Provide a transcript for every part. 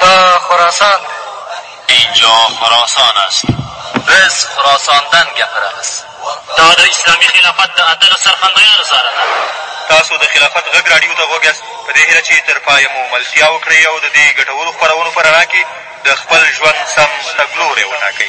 دا خراسان دی. اینجا خراسان است. بز خراساندن گپره بز. دا د اسلامي خلافت د اتلس سرخندیانو ساره ده. تاسو د خلافت غږ راډیو ته غوږ یاست، په دې هیله چې تر پایه مو ملتیا وکړئ او د دې ګټورو خپرونو په رڼا کې د خپل ژوند سم تګلوری وټاکئ.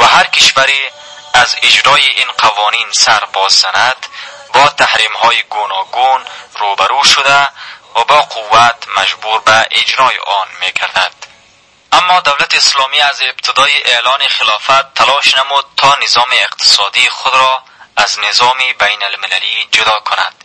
و هر کشوری از اجرای این قوانین سر باز زند با های گوناگون روبرو شده و با قوت مجبور به اجرای آن میگردد اما دولت اسلامی از ابتدای اعلان خلافت تلاش نمود تا نظام اقتصادی خود را از نظام بین المللی جدا کند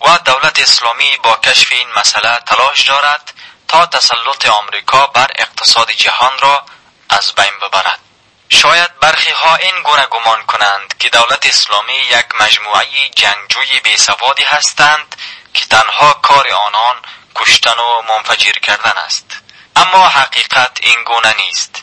و دولت اسلامی با کشف این مسئله تلاش دارد تا تسلط آمریکا بر اقتصاد جهان را از بین ببرد. شاید برخی ها این گونه گمان کنند که دولت اسلامی یک مجموعه جنگجوی بی سوادی هستند که تنها کار آنان کشتن و منفجر کردن است. اما حقیقت این گونه نیست.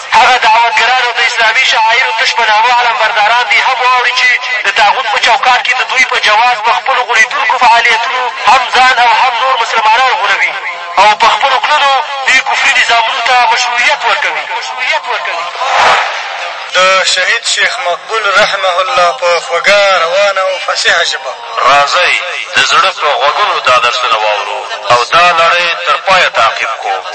هغه دعوتګران او د اسلامي شعایرو تش په نامه علمبرداران دې هم واوري چې د طاغوت په چوکاټ کې د دوی په جواز په خپلو غولېدونکو فعالیتونو هم ځان او هم نور مسلمانان غولوي او په خپلو کړنو دې کفري نظامونو ته مشروعیت ورکوي د شهید شیخ مقبول رحمه الله په خوږه روانه او فصیحه ژبه راځئ د زړه په غوږونو دا درسونه واورو او دا لړۍ تر پایه تعقیب کړو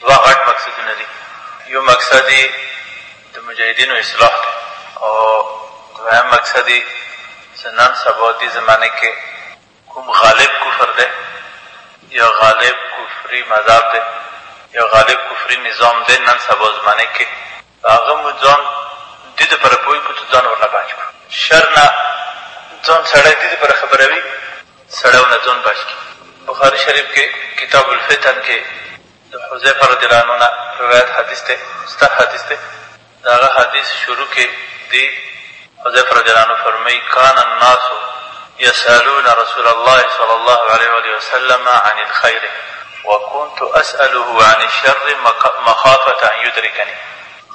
دوه غټ مقصدونه دي، يو مقصد يې د مجاهدينو اصلاح دی او دويم مقصد يې چې نن سبا دې زمانه کې کوم غالب کفر دی يا غالب کفري مذهب دی يا غالب کفري نظام دی نن سبا زمانه کې هغه مو ځان دي د پاره پوه کو څو ځان ورنه بچ کړو شر نه ځان سړی دي د پاره خبروي څو سړی ورنه ځان بچ کړي بخاري شريف کي کتاب الفتن کي د حذيفه رضي الله عنه نه روايت حديث دی ستر حديث دی د هغه حديث شروع کي دي حذیفه رضی الله عنه فرمائی، کان الناس یسألون رسول الله صلی الله علیه وآله وسلم عن الخیر وکنت اسأله عن الشر مخافة ان یدرکنی،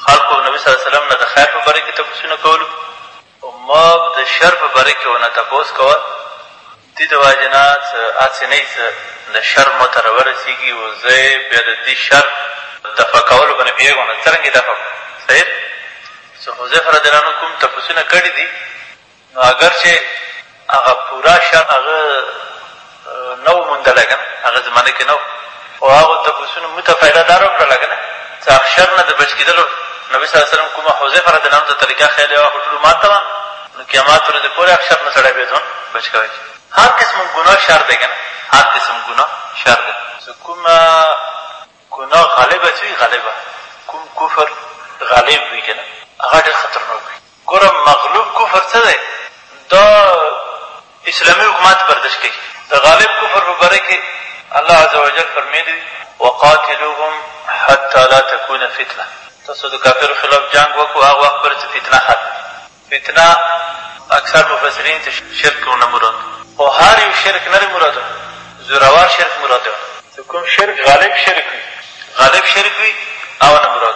خلقو به نبی صلی الله علیه وسلم نه د خیر په باره کی تپوسونه کولو او ما به د شر په باره کی ورنه تپوس کول، دي د وجې نه څه هڅې نه څه د شر مو ته راورسیږي او زه یې بیا د دي شر دفع کولو باندې پوهیږم نو څرنګه یې دفع کړم صیب څه حذیفه رضی الله عنه کوم تپوسونه کړي دي نو اګر چې هغه پورا شر هغه نه و موندلی کنه هغه زمانه کې نه و خو هغو تپوسونو موږ ته فائده دا راوکړله کنه څه اخشر نه د بچ کیدلو نبی صلی الله علیه وسلم کومه حذیفه رضی الله عنه ته طریقه ښیلې وه هغه ټولو ماته وه نو قیامات ورځې پورې اخشر نه سړی بیا ځان بچ کوی شي هر قسم ګناه شر دی کنه هر قسم ګناه شر دی څه کومه ګناه غالبه چې وي غالبه کوم کفر غالب وي کنه هغه ډېر خطرناک وي ګوره مغلوب کفر څه دی دا اسلامي حکومت بردش کوي د غالب کفر په باره کې الله عزوجل فرميلي وقاتلوهم حتي لا تکون فتنه تاسو د کافرو خلاف جنګ وکړو هغه وخت پورې چې فتنه ختمه فتنه اکثر مفسرين ته شرک نه مراد خو هر يو شرک نه مراد زورور شرک مراد چې کوم شرک غالب شرک وي غالب شرک وي او نه مراد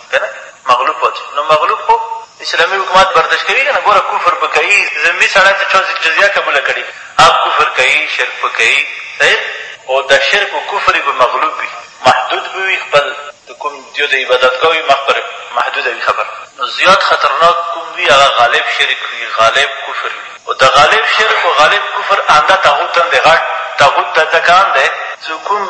کنه مغلوب وت نو مغلوب خو اسلامي حکومت برداشت کوي کنه ګوره کفر په کوي ذمي سړی ته چا جزيه قبوله کړي هغه کفر کوي شرک په کوي صحیح او دا شرک او کفر به مغلوب وي محدود به وي خپل د کوم دیو د عبادت کوي مخ پر محدود وي خبر نو زیات خطرناک کوم وي هغه غالب شرک وي غالب کفر وي او د غالب شرک او غالب کفر انده تاغوت هم دی غټ تاغوت د دکان دی چې کوم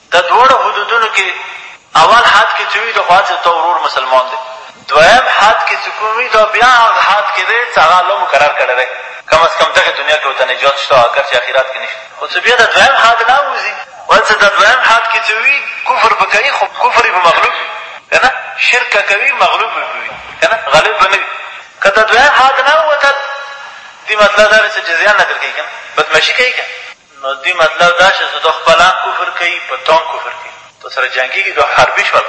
ده دواړه حدودونو کې اول حد کې چې وي ده خو هسې ته ورور مسلمان دی دویم حد کې چې کوم وي دا بیا هغه حد کې دی چې هغه الله مقرر کړی دی کم از کم دغې دنیا کې ورته نجات شته اګر چې اخرات کې نشته خو چې بیا د دویم حد نه وځي ول چې د دویم حد کې چې وي کفر به کوي خو کفر یې به مغلوب وي که نه شرک کوي مغلوب به وي که نه غالب به نه وي که د دویم حد نه ووتل دې مطلب دا دی چې جزیه نه در کوي که نه بدمعشي کوي که نو دی مطلب دا چه زده خپله هم کفر کوي په ته هم کفر کوي ته سره جنګیږي دا حربي شول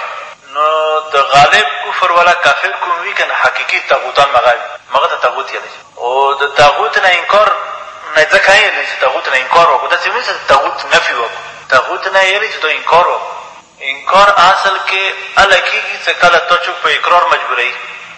نو د غالب کفر ولا کافر کوم وي کنه حقیقي طاغوتان مغه وي مغه ته طاغوت یلی شي او د طاغوت نه انکار نه ځکه نه یلی چه طاغوت نه انکار وکړو داسې نه چه طاغوت نفي وکړو طاغوت نه یلی چه ته انکار وکړو انکار اصل کې اله کیږي چه کله ته چوک په اقرار مجبوروي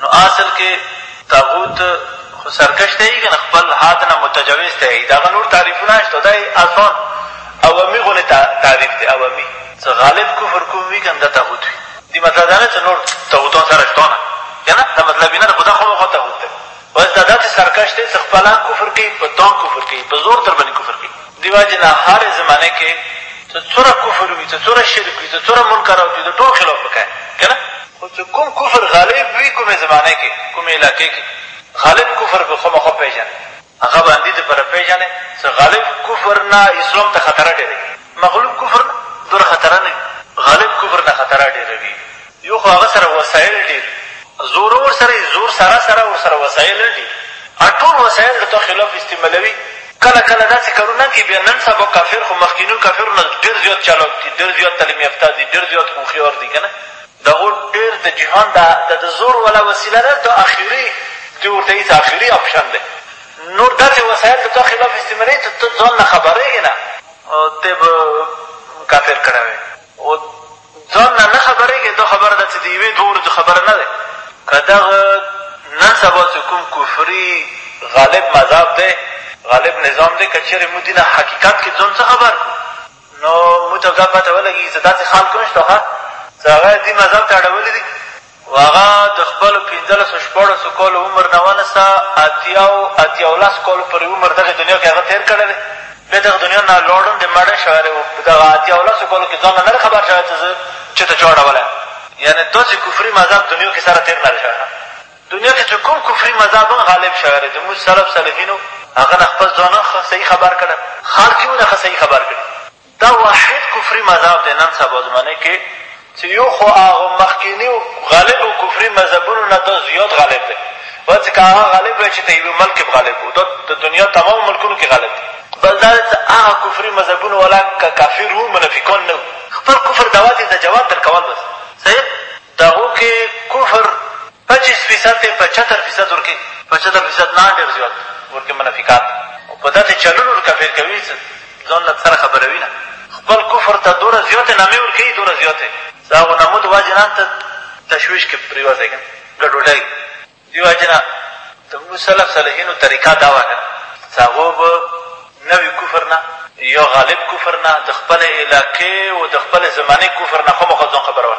نو اصل کې طاغوت خو سرکش ته یی کنه خپل حد نه متجاوز ته یی داغه نور تعریفونه شته دا یی اسان عوامی غونه تعریف دی عوامی څه غالب کفر کوم وی کنه دا طاغوت وی دی مطلب دا نه چې نور طاغوتان سره شته نه کنه دا مطلب نه خدا خو مخه طاغوت دی بس دا داسې سرکش دی چې خپل کفر کوي په تان کفر کوي په زور در باندې کفر کوي دې وجې نه هرې زمانې کې ته څوره کفر وي، ته څوره شرک وي، ته څوره منکرات وي، د ټول خلاف به کوې، که نه؟ خو چې کوم کفر غالب وي، کومې زمانې کې، کومې علاقې کې، غالب کفر به خامخا پېژنې، هغه به همدې لپاره پېژنې چې غالب کفر نه اسلام ته خطره ډېره وي، مغلوب کفر نه دوره خطره نه وي، غالب کفر نه خطره ډېره وي. يو خو هغه سره وسايل ډير زورو ورسره يي زور سره سره ورسره وسايل ډير هغه ټول وسايل دته خلاف استعمالوي کله کله داسي کارونه کوي بيا نن سبا کافر خو مخکينيو کافرو نه ډير زيات چالاک دي ډير زيات تعليم يافته دي ډير زيات هوښيار دي کنه دهغو ډير د جهان دا د زور والا وسيله ده دا اخيري دي ورته هيڅ اخيري اپشن دی نور داسي وسايل دته خلاف استعمالوي ته ته ځان نه خبريږي نه ته به کافر کړی وي او ځان نه نه خبرېږې، دا خبره داسې د یوې دوه ورځو خبره نه ده، که دغه نن سبا چې کوم کفري غالب مذهب دی، غالب نظام دی، که چېرې موږ دینه حقیقت کې ځان څه خبر کړو، نو موږ ته ګپ پته ولګېږي چې داسې خلک هم شته ښه، چې هغه یې دین مذهب ته اړولي دي. و هغه د خپلو پنځلسو شپاړسو کالو عمر نه ونسه اتیاو اتیاولس کالو پورې عمر دغې دنیا کې هغه تېر کړی دی بیا دغې دنیا نه لاړون دی مړه شوی دی او په دغه اتیاولسو کالو کې ځان له نه دی خبر شوی چې زه چېرته چا اړولی یم یعنې داسې کفري مذهب دنیا کې سره تېر نه دی شوی دنیا کې چې کوم کفري مذهب هم غالب شوی دی زموږ سلف صالحینو هغه نه خپل ځان هم ښه صحیح خبر کړی خلک یې هم نه ښه صحیح خبر کړي دا واحد کفري مذهب دی نن سبا زمانه کې چې یو خو هغه مخکیني غالب او کفري مذهبونو نه دا زیات غالب دی بل چې که هغه غالب وای چې د یوه ملک کې غالب و دا د دنیا تمام ملکونو کې غالب دی بل دا چې هغه کفري مذهبونه والا که کافر وو منافقان نه وو خپل کفر دوا دي د جواب درکول بس صحیح د هغو کې کفر پچیس فیصد دی په چتر فیصد ورکې په چتر فیصد نه ډېر زیات ورکې منافقات په داسې چلونو کافر کوي ځان له څره خبروینه خپل کفر ته دوره زیاته نمې ورکوي دوره زیاته. د هغو نمو د وجې نه ته تشویش کې پریوځی کنه ګډوډی وي دی وجې نه د موږ سلف صالحینو طریقه دا وه کنه چې هغو به نوي کفر نه یا غالب کفر نه د خپلې علاقې او د خپلې زمانې کفر نه خامخا ځان خبرول.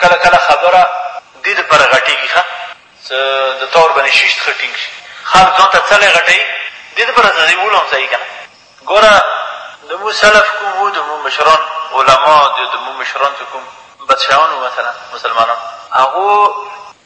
کله کله خبره دي د پاره غټيږي ښه څه د طور بني شيشت ښه ټينګ شي خلک ځان ته څلی غټوي دي د پاره زه وول هم صحيح کنه ګوره د مو سلف کوم وو د مو مشران علماء د د مو مشران چې کوم بد شيان وو مثلا مسلمانان هغو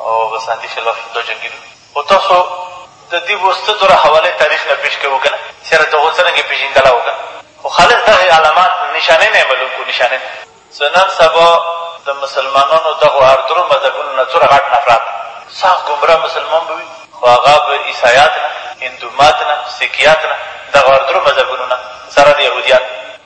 او غساندي خلاف د جنګي دو خو تاسو د دي بو څه دره حواله تاریخ نه پیش کوو کنه سره دغو څرنګه پیژندلا وکه خو خالص دغه علامات نشانه نه معلوم کو نشانه نه څه نن سبا د مسلمانانو دغو اردرو مذهبونو نه څوره غټ نفرات سخت ګمرا مسلمان به وي خو هغه به عیسایات نه هندومات نه سیکیات نه دغو اردرو مذهبونو نه سره د یهودیات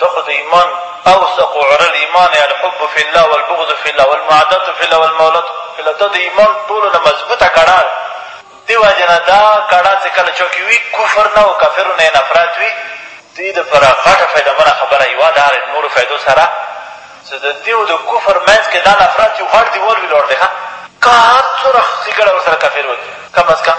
ته خو د ایمان اوثق عرا الایمان الحب فی الله والبغض فی الله والمعادات فی الله والمولات فی الله دا د ایمان ټولو نه مضبوطه کړا ده دې وجې نه دا کړا چې کله چا کې وي کفر نه او کافرو نه نفرت وي دې دپاره غټه فایدهمنه خبره یوه ده هغې نورو فایدو سره چې د دې او د کفر منځ کې دا نفرت یو غټ دیوال وي لوړ دی ښه که هر څومره ښېګړه ورسره کافر وکړي کم از کم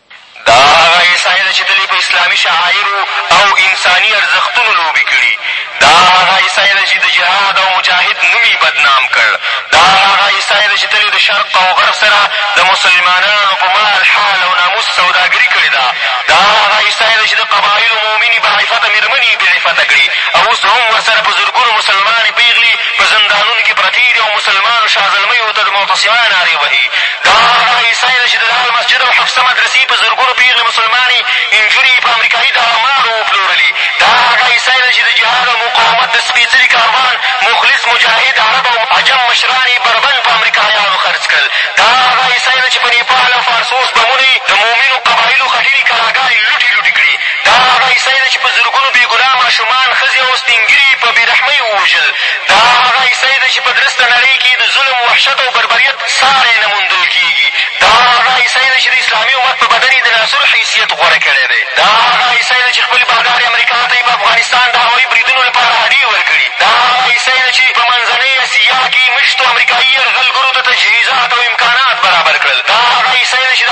دا هغه عیساې ده چې دلې په اسلامي شعایرو او انساني ارزښتونو لوبې کړي، دا هغه عیساې ده چې د جهاد او مجاهد نوم یې بدنام کړ، دا هغه عیساې ده چې تل یې د شرق او غرب سره د مسلمانانو په مال، حال او ناموس سوداګري کړې ده، دا هغه عیساې ده چې د قبایلو مؤمنې باعفته مېرمنې یې بېعفته کړې او اوس هم ورسره په زرګونو مسلمانې پېغلې په زندانونو کښې پرتې دي او مسلمانو شازلمیو ته د معتصما نعرې وهي دا هغه عیسی ده چې د لال مسجد او حفصه مدرسې په زرګونو پېغلې مسلمانې انجونې یې په امریکایي دارمارو وپلورلې دا هغه عیسی ده چې د جهاد او مقاومت د سپېڅلي کاروان مخلص مجاهد عرب او عجم مشران یې بربن په امریکایانو خرڅ کړل دا هغه عیسی ده چې په نیپال او فارسوس بمونو یې د مؤمنو قبایلو خټینې کلاګانې لوټې لوټې کړې دا هغه عیسی دی چې په زرګونو بې ګناه ماشومان، ښځې او سپین ږیري یې په بې رحمۍ ووژل. دا هغه عیسی دی چې په درسته نړۍ کې یې د ظلم، وحشت او بربریت ساری نه موندل کېږي. دا هغه عیسی دی چې د اسلامي امت په بدن یې د ناسور حیثیت غوره کړی دی. دا هغه عیسی دی چې خپلې بادارې امریکا ته یې په افغانستان د هوایي بریدونو لپاره هډې ورکړي. دا هغه عیسی دی چې په منځنۍ اسیا کې یې مېشتو امریکایي یرغلګرو ته تجهیزات او امکانات برابر کړل. دا هغه عیسی دی چې د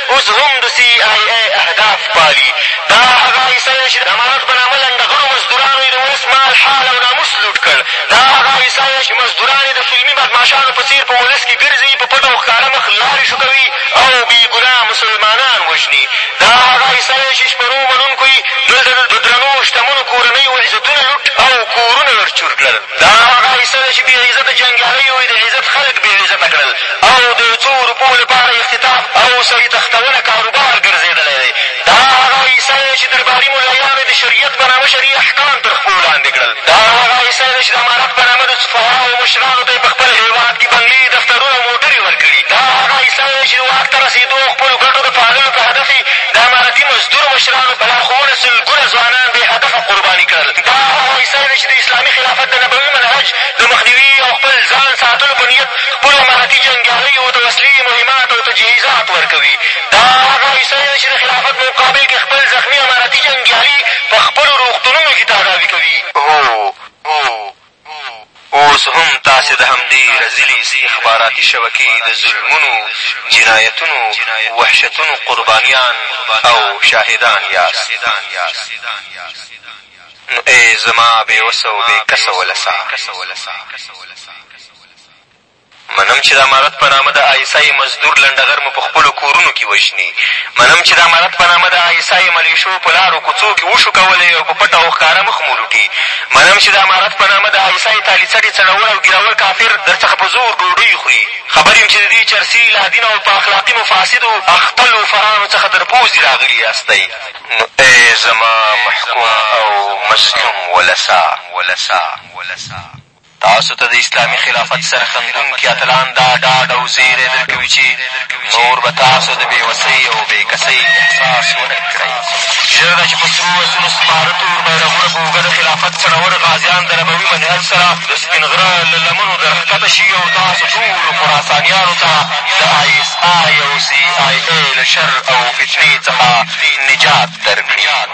اوس هم د سي آی اې اهداف پالي. دا هغه آی اس آی ده چې د امارت په نامه لنډغرو مزدورانو یې د ولس مال، حال او ناموس لوټ کړ. دا هغه آی اس آی ده چې مزدوران یې د فلمي بدمعاشانو په څېر په ولس کې ګرځي، په پټه او ښکاره مخ لارې شکوي او بې ګناه مسلمانان وژني. دا هغه آی اس آی ده چې شپنو منونکو یې دلته د درنو او شتمنو کورنیو عزتونه لوټ او کورونه ورچور کړل. دا هغه عیسی دی چې بې عزته جنګیالیو یې د عزت خلک بې عزته کړل او د یو څو روپو لپاره یې اختطاف او سړي تښتونه کاروبار ګرځېدلی دی. دا هغه عیسی دی چې درباري ملایانو یې د شریعت په نامه شرعي احکام تر پښو لاندې کړل. دا هغه عیسی دی چې د امارت په نامه د سفهاو مشرانو ته یې په خپل هېواد کې بنګلې، دفترونه او موټرې ورکړي. دا هغه عیسی دی چې د واک ته رسېدو او خپلو ګټو د پاللو په هدف یې د امارتي مزدور مشرانو په لارښوونه سلګونه ځوانان بې هدفه قرباني کړل. دا هغه ویسر دی چې د اسلامي خلافت د نبوي منهج د مخنیوي او خپل ځان ساتلو په نیت خپلو اماراتي جنګیالیو ته وسلې، مهمات او تجهیزات ورکوي. دا هغه ویسر دی چې د خلافت په مقابل کې خپل زخمي اماراتي جنګیالي په خپلو روغتونونو کې تداوي کوي. هو! اوس هم تاسې د همدې رزیلې استخباراتي شبکې د ظلمونو، جنایتونو، وحشتونو قربانیان او شاهدان یاست. نو ای زما بې وسه او بې کسه ولسه! منم چې د امارت په نامه د آی اس آی مزدور لنډغر مو په خپلو کورونو کې وژني، منم چې د امارت په نامه د آی اس آی ملېشو په لارو کوڅو کې وشوکولی او په پټه او ښکاره مخ مو لوټي، منم چې د امارت په نامه د آی اس آی تالي څټې څڼور او ږیراور کافر در څخه په زور ډوډۍ خوري، خبر یم چې د دې چرسي، لادینه او په اخلاقي مفاسدو اخته لوفرانو څخه تر پوزې راغلي یاستئ. نو ای زما محکوم او مظلوم ولسه! تاسو ته د اسلامي خلافت سرښندونکي اتلان دا ډاډ او زېری در کوي چې نور به تاسو د بې وسۍ او بې کسۍ احساس ونه کړئ. ژر ده چې په سرو اسونو سپاره تور بیرغونه په اوږه د خلافت سرور غازیان د نبوي منهج سره د سپین غره له لمنو در ښکته شي او تاسو ټولو خراسانیانو ته د آی اس آی او سي آی اې له شر او فتنې څخه نجات در کړي.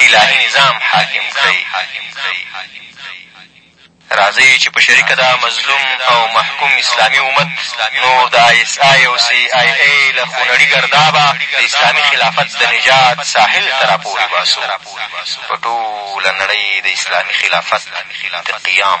الهي نظام حاکم کړئ. راځئ چې په شریکه دا مظلوم او محکوم اسلامي امت نور د آی اس آی او سي آی اې له خونړي ګردابه د اسلامي خلافت د نجات ساحل ته راپورې باسو. په ټوله نړۍ د اسلامي خلافت د قیام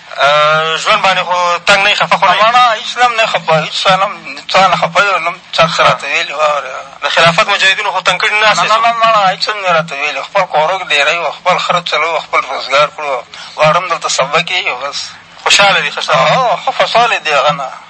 ژوند باندې خو تنګ نه یې خفه خو نه یې نه نه هېڅ نه هم نه خفه هېڅ چا نه هم چا نه خفه یو نه هم چا څه را ته ویلي وه د خلافت مجاهدینو خو تنګ کړي نه نه نه نه نه هېڅ هم نه را ته ویلي خپل کورو کښې ډېری وه خپل خره چلوو خپل روزګار کړو غواړم دلته سبه کېږي او بس خوشحاله دي ښه خوشحاله دي هغه نه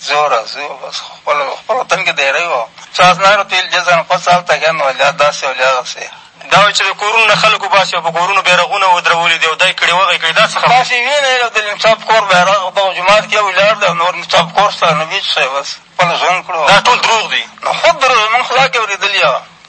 زوره زور بس خپل خپل وطن کې دېره یو څو ازنارو تېل جزن خپل څه هلته ګند وه لیا داسې او لیا داسې دا وایي چې د کورونو نه خلک وباسي او په کورونو بیرغونه ودرولي دي او دا یې کړې وغې کړې دا څه خبرې تاسې یې وینئ د نصاب کور بیرغ دغه جومات کې ولاړ دی او نور نصاب کور شته نبي صاحب بس خپل ژوند کړو دا ټول دروغ دي نو خود دروغ مونږ خو دا کې اورېدلي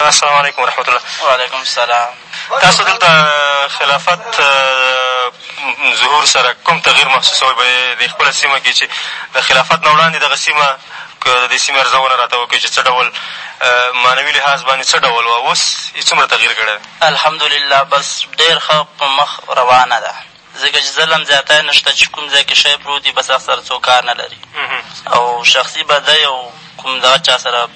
السلام علیکم ورحمة الله وعلیکم السلام تاسو دلته د خلافت د ظهور سره کوم تغییر محسوسوئ په دې خپله سیمه کښې چې د خلافت نه وړاندې دغه سیمه که د دې سیمې ارزونه راته وکړئ چې څه ډول معنوي لحاظ باندې څه ډول وه اوس یې څومره تغییر کړی دی الحمدلله بس ډېر ښه په مخ روانه ده ځکه چې ظلم زیاتی نه شته چې کوم ځای کښې شی پروت وي بس هغه سره څوک کار نه لري او شخصي بدۍ او کوم دغه چا سره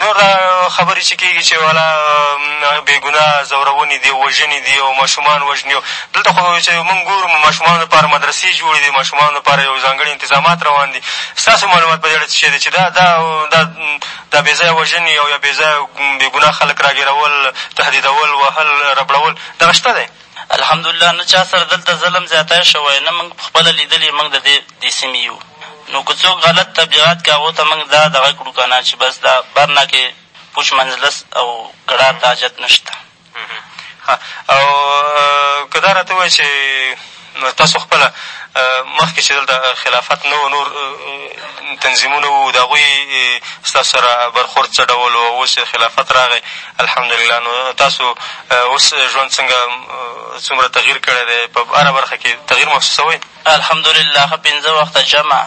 نور دا خبرې چې کېږي چې والا بې ګناه ځورونې دي او وژنې دي او ماشومان وژني او دلته خو چې مونږ ګورو ماشومانو لپاره مدرسې جوړې دي ماشومانو لپاره یو ځانګړي انتظامات روان دي ستاسو معلومات په دې اړه څه شی دی چې دا دا دا دا بې ځایه وژنې او یا بې ځایه بې ګناه خلک راګېرول تهدیدول وهل ربړول دغه شته دی الحمدالله نه چا سره دلته ظلم زیاتی شوی نه موږ پخپله لیدلي موږ د دې دې سیمې یو نو که څوک غلط تبلیغات کړي هغو ته موږ دا دغه کړو که نه چې بس دا برنا کې پوچ منجلس او ګړار ته حاجت نه شته ښه او که دا راته ووایې چې تاسو خپله مخکې چې دلته خلافت نه و نور تنظیمونه وو د هغوی ستاسو سره برخورد څه ډول و او اوس چې خلافت راغی الحمدلله نو تاسو اوس ژوند څنګه څومره تغییر کړی دی په هره برخه کښې تغییر محسوسوئ الحمدلله ښه پنځه وخته جمع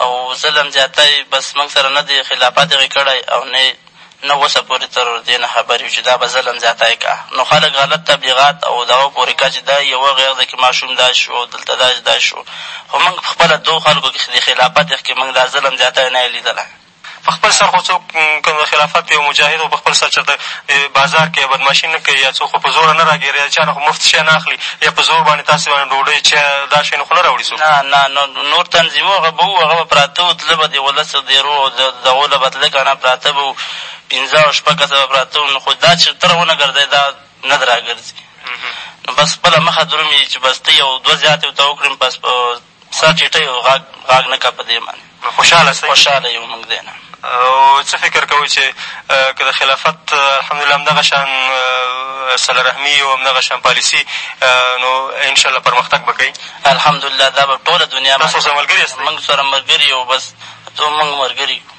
او ظلم زیاتی بس موږ سره نه دې خلافت هغې کړی او نه یې نه اوسه پورې تر دې نه خبر یو چې دا به ظلم زیاتی کا نو خلک غلط تبلیغات او دعوه پورې کا چې دا یوه غېغزه کښې ماشوم داسې شو او دلته داسې داسې شو خو موږ په خپله دو خلکو کښې د خلافت کښې موږ دا ظلم زیاتی نه یې لیدلی په خپل سر خو څوک که د خلافت یو مجاهد خو په خپل سر چېرته بازار کښې بدمعاشي نه کوي یا څوک خو په زوره نه راګېري یا د چا نه خو مفت شی نه اخلي یا په زور باندې تاسې باندې ډوډۍ چای دا شیونه خو نه راوړي څوک نه نه نور تنظیمونه هغه به وو هغه به پراته وو تله به د ولس دېرو او دغو له به تله که نه پراته به وو پنځه او شپږ کسه به پراته وو نو خو دا چې ته راونه ګرځی دا نه دراګرځي نو بس خپله مخه درومي چې بس ته یو دوه زیاتې ورته وکړي بس په سا ټیټۍ او غاګ غاګ نه کا په دې باندې خوشحاله سئ خوشحاله یو موږ دې نه او څه فکر کوئ چې که د خلافت الحمدالله همدغه شان صله رحمي او همدغه شان پالیسي نو ان شاء الله پرمختګ به کوي الحمدالله دا به ټوله دنیا تاسو ورسره ملګري یاست موږ ورسره ملګري یو بس ټول موږ ملګري یو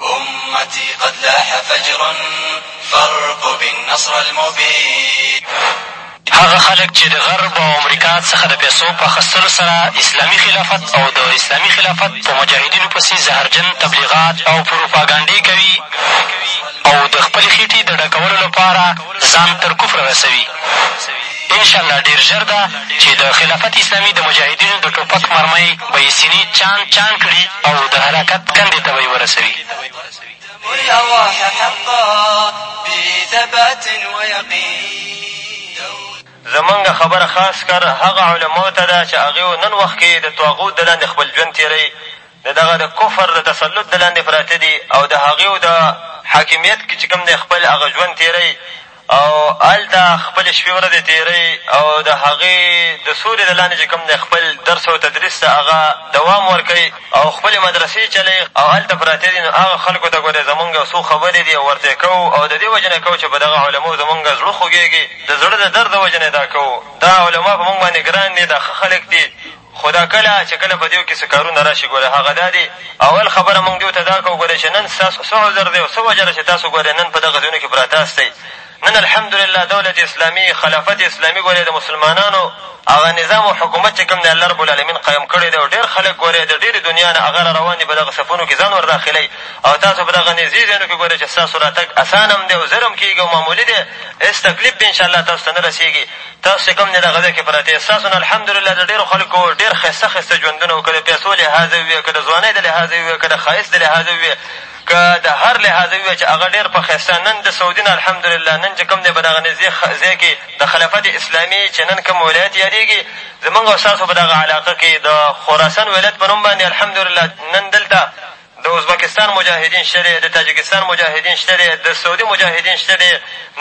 امتي قد لاح فجر فارقب النصر المبين. هغه خلک چې د غرب او امریکا څخه د پیسو په اخستلو سره اسلامي خلافت او د اسلامي خلافت په مجاهدینو پسې زهرجن تبلیغات او پروپاګانډې کوي او د خپلې خېټې د ډکولو لپاره ځان تر کفره رسوي انشاالله ډېر ژر ده چې د خلافت اسلامي د مجاهدینو د ټوپک مرمۍ به یې سینې چاڼ چاڼ کړي او د هلاکت کندې ته به یې ورسوي. زمونږ خبره خاص کر هغه علماو ته ده چې هغوی نن وخت کې د طاغوت د لاندې خپل ژوند تېروي، د دغه د کفر د تسلط د لاندې پراته دي او د هغوی د حاکمیت کې چې کوم دی خپل هغه ژوند تېروي. او هلته خپلې شپې ورځې تېروي او د هغې د سوري د لاندې چې کوم دی خپل درس او تدریس ته هغه دوام ورکوي او خپلې مدرسې چلوي او هلته پراته دي نو هغه خلکو ته ګورې زمونږ څو خبرې دي او ورته یې کوو او د دې وجې نه کوو چې په دغه علماو زمونږ زړه خوږېږي د زړه د درد د وجې نه یې دا کوو دا علما په مونږ باندې ګران دي دا ښه خلک دي خو دا کله چې کله په دېو کې څه کارونه راشي ګوره هغه دا دي، اول خبره موږ دېو ته دا کوو ګوره چې نن ستاسو څه عذر دی او څه وجه ده چې تاسو ګوره نن په دغه ځېونو کې پراته ستئ. نن الحمدلله دولت اسلامي، خلافت اسلامي ګوره د مسلمانانو هغه نظام او حکومت چې کوم دی الله رب العالمين قايم کړی دی او ډېر خلک ګوره د ډېرې دنيا نه هغه راروان دي په دغه صفونو کې ځان ور داخلئ او تاسو په دغه نږدې ځېونو کې ګوره چې ستاسو راتګ اسان هم دی او زر هم کېږي او معمولي دی هېڅ تکليف به انشاءالله تاسو ته نه رسېږي تاسو چې کوم دغه ځای کې پراته یې ستاسو نه الحمدلله د ډېرو خلکو ډېر ښایسته ښایسته ژوندونه وو که د پیسو لحاظه وي که د ځوانۍ د لحاظه وي که د ښایست د لحاظه وي که د هر لحاظه وي چې هغه ډېر په ښایسته نن د سعودي نه الحمدلله نن چې کوم دی په دغه نږدې ځای کې د خلافت اسلامي چې نن کوم ولایت یادېږي زمونږ او ستاسو په دغه علاقه کې د خراسان ولایت په نوم باندې الحمدلله نن دلته د ازبکستان مجاهدین شته دی، د تاجکستان مجاهدین شته دی، د سعودي مجاهدین شته دی،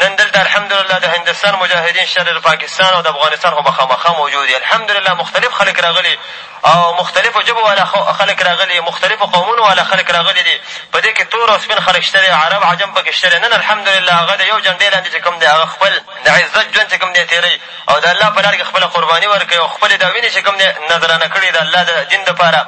نن دلته الحمدلله د هندوستان مجاهدین شته دی، د پاکستان او د افغانستان خو به خامخا موجود وي، الحمدلله مختلف خلک راغلي او مختلفو ژبو والا خلک راغلي، مختلفو قومونو والا خلک راغلي دي، په دې کښې تور او سپین خلک شته دی، عرب عجم په کښې شته دی، نن الحمدلله هغه د یو جنډې لاندې چې کوم دی هغه خپل د عزت ژوند چې کوم دی تېروي او د الله په لار کښې خپله قرباني ورکوي او خپلې دا وینې چې کوم دی نذرانه کړي د الله د دین دپاره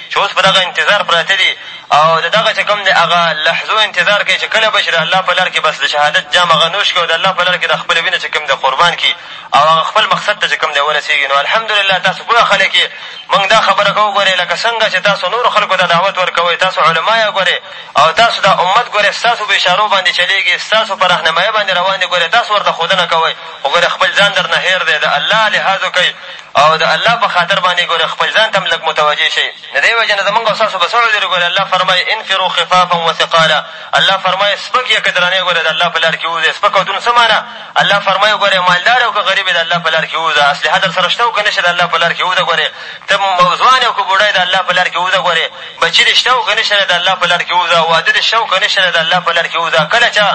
چې اوس په دغه انتظار پراته دي او د دغه چې کوم دی هغه لحظو انتظار کوي چې کله به چې د الله په لار کې بس د شهادت جام هغه نوش کړي او د الله په لار کې د خپله وینه چې کوم دی قربان کړي او هغه خپل مقصد ته چې کوم دی ورسېږي نو الحمدلله تاسو پوه خلک یې مونږ دا خبره کوو ګورې لکه څنګه چې تاسو نورو خلکو ته دعوت ورکوئ تاسو علما یې ګورې او تاسو دا امت ګورې ستاسو په اشارو باندې چلېږي ستاسو په رهنمایۍ باندې روان دي ګورې تاسو ورته ښودنه کوئ خو ګورې خپل ځان در نه هېر دی د الله لحاظ وکړئ او د الله په خاطر باندې ګوره خپل ځان ته هم لږ متوجه شئ د دې وجې نه زمونږ او ستاسو به څه عذر ګوره الله فرمایي انفرو خفافا وثقالا الله فرمایي سپک یې که درنې ګوره د الله په لار کښې ووځئ سپک او درون څه معنا الله فرمایي ګوره مالدار او که غریب د الله په لار کښې ووځه اسلحه در سره شته او که نه شته د الله په لار کښې ووځه ګوره ته ځوان او که بوډای د الله په لار کښې ووځه ګوره بچي دې شته او که نه شته د الله په لار کښې ووځه واده دې شته او که نه شته د الله په لار کښې ووځه کله چا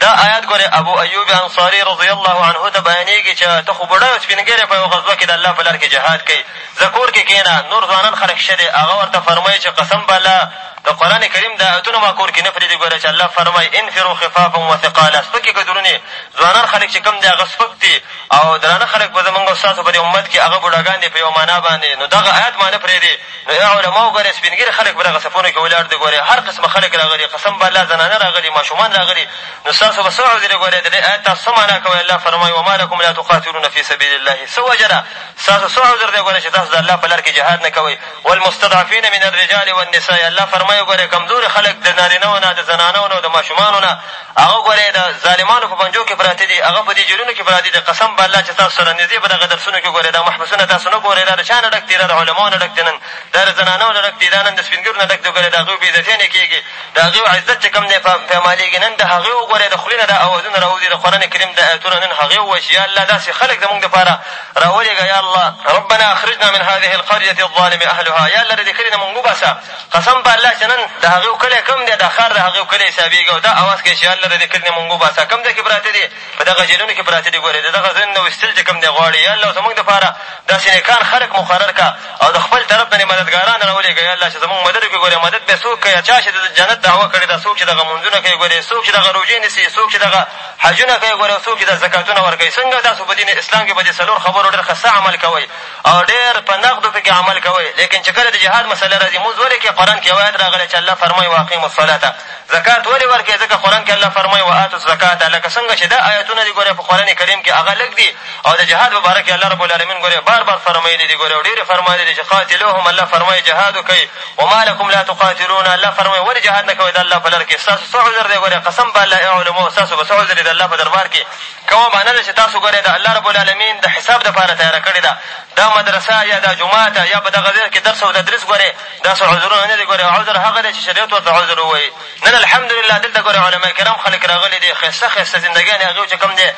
دا ایت ګورې ابو ایوب انصاري رضی الله عنه ته بیانېږي چې ته خو بوډا یې او سپین ږیری په یوه غزوه کښې د الله په لار کښې جهاد کوې ځه کور کښې کېنه نور ځوانان خلق شته دې هغه ورته فرمایي چې قسم په الله د قرآن کریم دا ایتونه ما کور کښې نه پرېږدي ګوره چې الله فرمایي انفرو خفافا وثقالا سپکې ګدرونې ځوانان خلق چې کوم دی هغه سپک دي او درانه خلق به زمونږ او ستاسو په دې امت کښې هغه بوډاګان دي په یوه معنا باندې نو دغه ایت ما نه پرېږدي نو ای علماو ګورئ سپين ږيري خلک په دغه صفونو کښې ولاړ دي ګورئ هر قسمه خلک راغلي قسم به الله زنانه راغلي ماشومان راغلي نو ستاسو به څه عذر وي ګورئ د دې آيت تاسو څه معنی کوئ الله فرمائي وما لکم لا تقاتلون في سبيل الله څه وجه ده ستاسو څه عذر دی ګورئ چې تاسو د الله په لار کښې جهاد نه کوئ والمستضعفين من الرجال والنساء الله فرمائي ګورئ کمزوري خلک د نارينه وو نه د زنانو نه او د ماشومانو نه هغه ګورئ د ظالمانو په پنجو کښې پراته دي، هغه په دې جېلونو کښې پراته دي، قسم په الله چې ستاسو سره نزدې په دغه درسونو کښې ګورئ دا محبسونه تاسو نه ګورئ دا د چا نه ډک دي دا د علماوو نه ډک دي نن دا د زنانو نه ډک دي دا نن د سپين ږيرو نه ډک دي ګورئ د هغوی بې عزتې نه کېږي د هغوی عزت چې کوم دی پيمالېږي نن د هغوی وګورئ د خولې نه دا اوازونه راوځي د قرآن کريم دا آيتونه نن هغوی ووايي چې ياالله داسې خلک زمونږ دپاره راولېږه ياالله ربنا اخرجنا من هذه القرية الظالم اهلها ياالله د دې کلي نه مونږ وباسه قسم په الله چې نن د هغو کلی کوم دی، دا ښار د هغو کلی حسابېږي او دا اواز کوي چې یاالله د دې کلي نه مونږ وباسه، کوم ځای کې پراته دي، په دغه جېلونو کې پراته دي، ګورې د دغه ځایونو نه ویستل چې کوم دی غواړي، یاالله او زمونږ دپاره داسې نېکان خلک مقرر کړه او د خپل طرف نه دې مددګاران راولېږه، یاالله چې زمونږ مدد وکړي، ګورې مدد به څوک کوي، چا چې د جنت دعوه کړې ده، څوک چې دغه لمونځونه کوي، ګورې څوک چې دغه روژې نیسي، څوک چې دغه حجونه کوي، ګورې او څوک چې دا زکاتونه ورکوي، څنګه تاسو په دین اسلام کې په دې څلور خبرو ډېر ښسته عمل کوئ، او ډېر په نقدو پکې عمل کوئ لېکن چې کله د جهاد مسئله راځي مونځ ولې کوې قرآن کې یو ایت راغلی چې الله فرمایي واقیمو الصلاه زکات ولې ورکوې ځکه قرآن کې الله فرمایي وآتو الزکات لکه څنګه چې دا ایتونه دي ګورې په قرآن کریم کې هغه لږ دي او د جهاد په باره کې الله رب العالمین ګورې بار بار فرمایلي دي ګورې او ډېرې فرمایلي دي چې قاتلوهم الله فرمایي جهاد وکوي وما لکم لا تقاتلون الله فرمایي ولې جهاد نه کوئ د الله په لر کې ستاسو څه عذر دی ګورې قسم به الله علمو ستاسو به څه عذر دی د الله په دربار کې کومه بانه ده چې تاسو ګورئ د الله رب العالمين د حساب دپاره تياره کړې ده دا مدرسه يا دا جومات يا په دغه ځای کې درس او تدريس ګورئ دا څه عذرونه نه دي ګورئ عذر هغه دی چې شريعت ورته عذر ووايي نن الحمدلله دلته ګورئ علما کرام خلک راغلي دي ښايسته ښايسته زندګيانې هغې چې کوم دی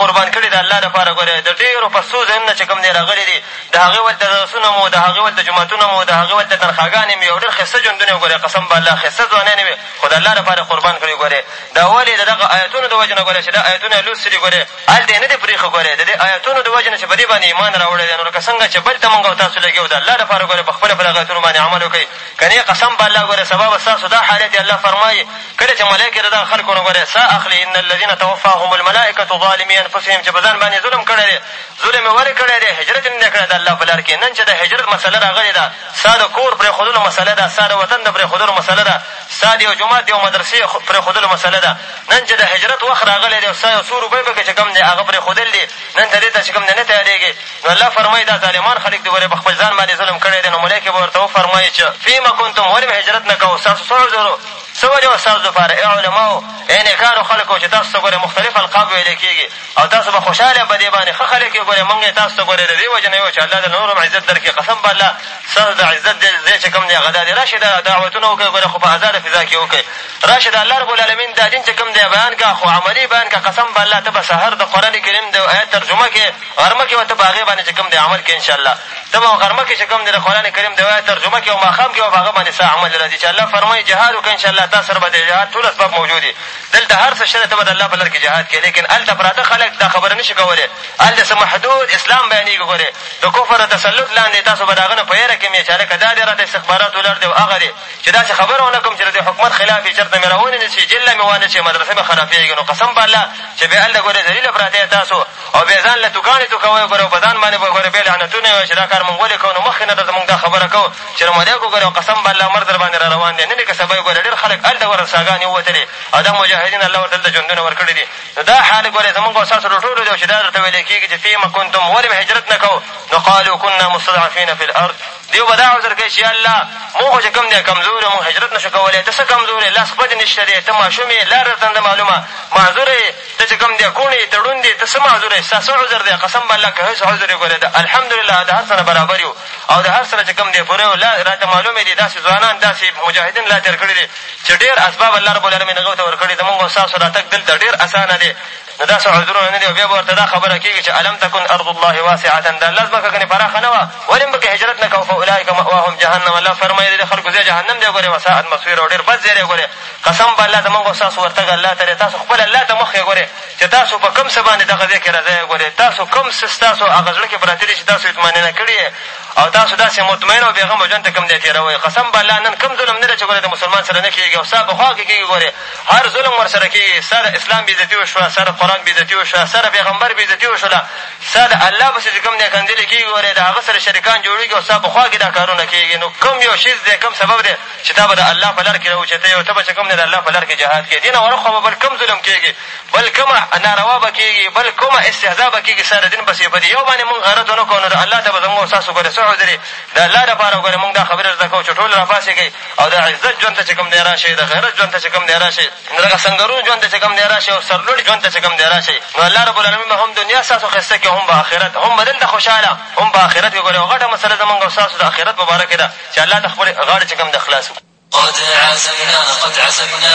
قربان کړي د الله دپاره ګورئ د ډېرو په څو ځایونو نه چې کوم دی راغلي دي د هغې ولته درسونه مو د هغې ولته جوماتونه مو د هغې ولته تنخواګانې مې او ډېر ښايسته ژوندونه وګورئ قسم به الله ښايسته ځوانانې وې خو د الله دپاره قربان کړي ګورئ دا ولې؟ د دغه ایتونو د وجې نه ګورې چې دا ایتونه یې لوستي دي ګورې هلته یې نه دي پرېښي ګورې د دې ایتونو د وجې نه چې په دې باندې ایمان راوړی دی نو لکه څنګه چې بل ته مونږ او تاسو لګي او د الله لپاره ګورې په خپله په دغه ایتونو باندې عمل وکړئ که نه قسم په الله ګورې سبا به ستاسو دا حالت یې الله فرمایي کله چې ملایکې د دغه خلکو نه ګورې ساه اخلي ان الذین توفاهم الملائکة ظالمي انفسهم چې په ځان باندې ظلم کړی دی ظلم یې ولې کړی دی هجرت یې نه دی کړی د الله په لار کښې نن چې د هجرت مسله راغلې ده ستا د کور پرېښودلو مسله ده ستا د وطن د پرېښودلو مسله ده ستا د یو جومات د یو مدرسې پرېښودلو مسئله ده نن چې د هجرت وخت راغلی دی او ستا یو څو روپۍ پکې چې کوم دی هغه پرېښودل دي نن ته دې ته چې کوم دی نه تیارېږې نو الله فرمایي دا ظالمان خلک دي ګورې په خپل ځان باندې ظلم کړی دی نو ملایکې به ورته وفرمایي چې فیما کنتم ولې مې هجرت نه کوو ستاسو څه عذر و څه وجه وه ستاسو دپاره ای علماو ای نیکانو خلکو چې تاسو ته ګورې مختلف القاب ویلی کېږي او تاسو به خوشحاله يئ په دې باندې ښه خلک يئ ګورئ مونږ يې تاسو ته ګورئ د دې وجې نه يو چې الله دې له نور هم عزت درکړي قسم په الله ستاسو د عزت دې ځای چې کوم دی هغه دا دی راشئ دا دعوتونه وکړئ ګورئ خو په ازاده فضا کې وکړئ راشئ د الله رب العالمين دا دين چې کوم دی بيان کړه خو عملي بيان کړه قسم په الله ته به سحر د قرآن کريم د آيت ترجمه کې غرمه کې به ته په هغې باندې چې کوم دی عمل کې انشاءالله ته به غرمه کې چې کوم دی د قرآن کريم د آيت ترجمه کې او ماښام کې به په هغه باندې ستا عمل راځي چې الله فرمایي جهاد وکړئ انشاءالله تاسو سره به د جهاد ټول اسباب موجود دي دلته هر څه شته دی، ته به د الله په لار کې جهاد کوې، لېکن هلته پراته خلک دا خبره نه شي کولی، هلته څه محدود اسلام بیانېږي، ګورئ! د کفر د تسلط لاندې تاسو به د هغه نه په وېره کې مې چې هلکه دا دی راته استخبارات ولاړ دی او هغه دی، چې داسې خبره ونه کړم چې د دې حکومت خلاف یې چېرته مې را وننسي، جېل له مې وانه چي، مدرسه مې خرابېږي، نو قسم په الله چې بیا هلته ګورئ ذلیله پراته یې تاسو، او بیا ځان لتو کاڼی تو کوی ګوره او په ځان باندی به ګوره بیا لعنتونه وایی چی دا کار مونږ ولی کوو نو مخکی نه درته مونږ دا خبره کوو چی رمولی کو ګوره او قسم به الله مرګ درباندی را روان دی نن یی که سبا یی ګوره ډیر خلک هلته ګوره ساګانی ووتلی او دا مجاهدین الله ورته دلته ژوندونه ورکړی دی نو دا حال ګوره زمونږ او ستاسو ټولو دی او چی دا درته ویلی کیږی چی فیما کنتم ولی مو هجرت نه کوو نو قالو کنا مستضعفین فی الارض دیو به دا عذر کوي چې یاالله موږ خو چې کوم دی کمزوري موږ هجرت نه شو کولی ته څه کمزوری لاس خوله دې نشته دی ته ماشوم یې لار درته نه ده معلومه معذور یې ته چې کوم دی کوڼ یې ته ړوند یې ته څه معذور یې ستا څه عذر دی قسم به الله که هېڅ عذر یې کولی د الحمدلله د هر څه نه برابر یو او د هر څه نه چې کوم دی پوره یو لا راته معلوم یې دي داسې ځوانان داسې مجاهدین لا تېر کړي دي چې ډېر اسباب الله رب العالمین هغو ته ورکړي زمونږ او ستاسو راتګ دلته ډېر اسانه دی د داسې عذرونه نه دي او بیا به ورته دا خبره کېږي چې الم تکن ارض الله واسعة د الله ځمکه ګنې پراخه نه وه ولې هم پکې هجرت نه کوو فاولئک مأواهم جهنم الله فرمایي د دې خلکو ځای جهنم دی ګورې وساعت مصویر او ډېر بد ځای دی ګورې قسم په الله زمونږ او ستاسو ورتګ الله ته دی تاسو خپل الله ته مخ ګورې چې تاسو په کوم څه باندې دغه ځای کښې راځی ګورې تاسو کوم څه ستاسو هغه زړه کښې پراته دي چې تاسو اطمینانه کړي او تاسو داسې مطمئن او بېغمه ژوند ته کوم دی تېروئ قسم په الله نن کوم ظلم نه دی چې ګورې د مسلمان سره نه کېږي او ستا په خوا کښې کېږي ګورې هر ظلم ورسره کېږي، ستا د اسلام بې عزتي وشوه، ستا د قرآن بې عزتي وشوه، ستا د پېغمبر بې عزتي وشوله، ستا د الله پسې چې کوم دی کنځلې کېږي ورې د هغه سره شریکان جوړېږي او ستا په خوا کې دا کارونه کېږي نو کوم یو شیز دی کوم سبب دی چې تا به د الله په لار کې راوچتوي او ته به چې کوم دی د الله په لار کې جهاد کوې دې نه ور خوا به بل کوم ظلم کېږي بل کومه ناروا به کېږي بل کومه استهزا به کېږي ستا د دین پسې په دې یو باندې مونږ غیرت ونه کړو نو د الله ته به زمونږ او ستاسو ګورې څه عذر د الله لپاره ګورې مونږ دا خبرې درته کوو چې ټول راپاڅېږئ او د عزت ژوند ته چې کوم دی راشئ د غیرت ژوند ته چې کوم دی راشئ نو دغه سنګرونو ژوند ته چې کوم دی راشئ او سرلوړي ژوند ته چې کوم دی راشئ نو الله رب العالمین به هم دنیا ستاسو ښایسته کړي هم به آخرت هم به دلته خوشحاله هم به آخرت کښې ګورئ او غټه مسله زمونږ او ستاسو د آخرت په باره کښې ده چې الله ته خپلې غاړې چې کوم دی خلاص کړو قد عزمنا قد عزمنا